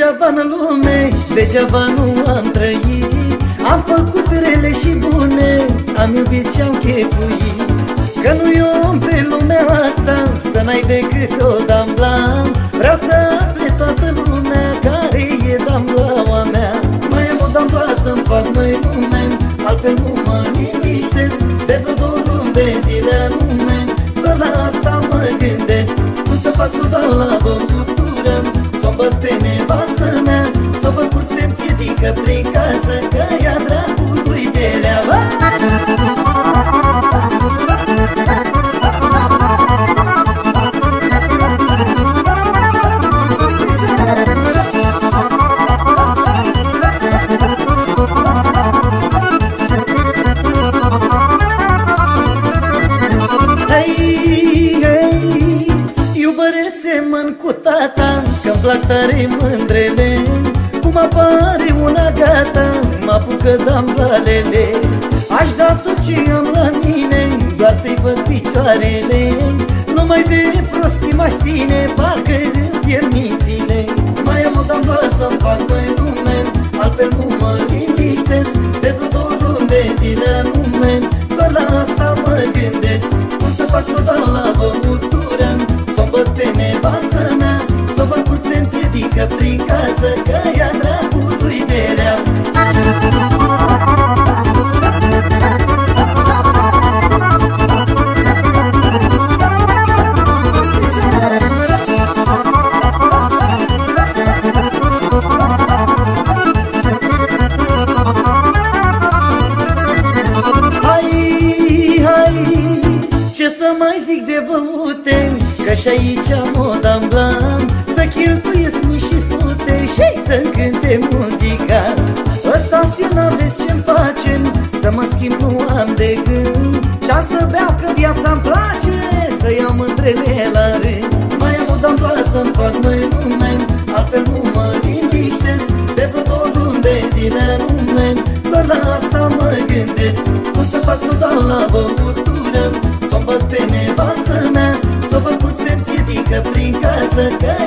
în lume Degeaba nu am trăit. Am făcut rele și bune Am iubit și am chefuit. Că nu e om pe lumea asta Să n-ai decât o dambla Vreau să afle toată lumea Care e damblaua mea. Mai am o dambla să-mi fac noi lume Altfel nu mă liniștesc. De vreo două luni de zile lume Doar la asta mă gândesc. Cum să fac să dau la băutură Să o băt pe nevastă mea Să o văd cum se împiedică prin casă Că ea dracului de rea semăn cu tata Că-mi plac tare mândrele Cum apare una gata Mă apucă damblalele Aș da tot ce am la mine Doar să-i văd picioarele. Numai de prostii m-aș ține Parcă pierd mințile. Mai am o dambla să-mi fac mai lume Altfel nu mă liniștesc. De vreo două luni de zile nume Doar la asta mă gândesc. Cum să fac să o dau la băutură cum se împiedică prin casă Că ea dracului de rea. Ce să mai zic de băute? Că și aici am o damblam Să cheltuiesc să cânte muzica. Ăsta si n-aveți ce-mi facem Să mă schimb, nu am de gând. Cea să bea, că viața-mi place Să iau mântrele la rând. Mai am o dam să-mi fac mai nume Altfel nu mă liniștesc. De vreo două luni de zile nume Doar la asta mă gândesc. Cum să fac să dau la băutură Să-mi băt pe nevastă mea Să văd cum se împiedică prin casă Că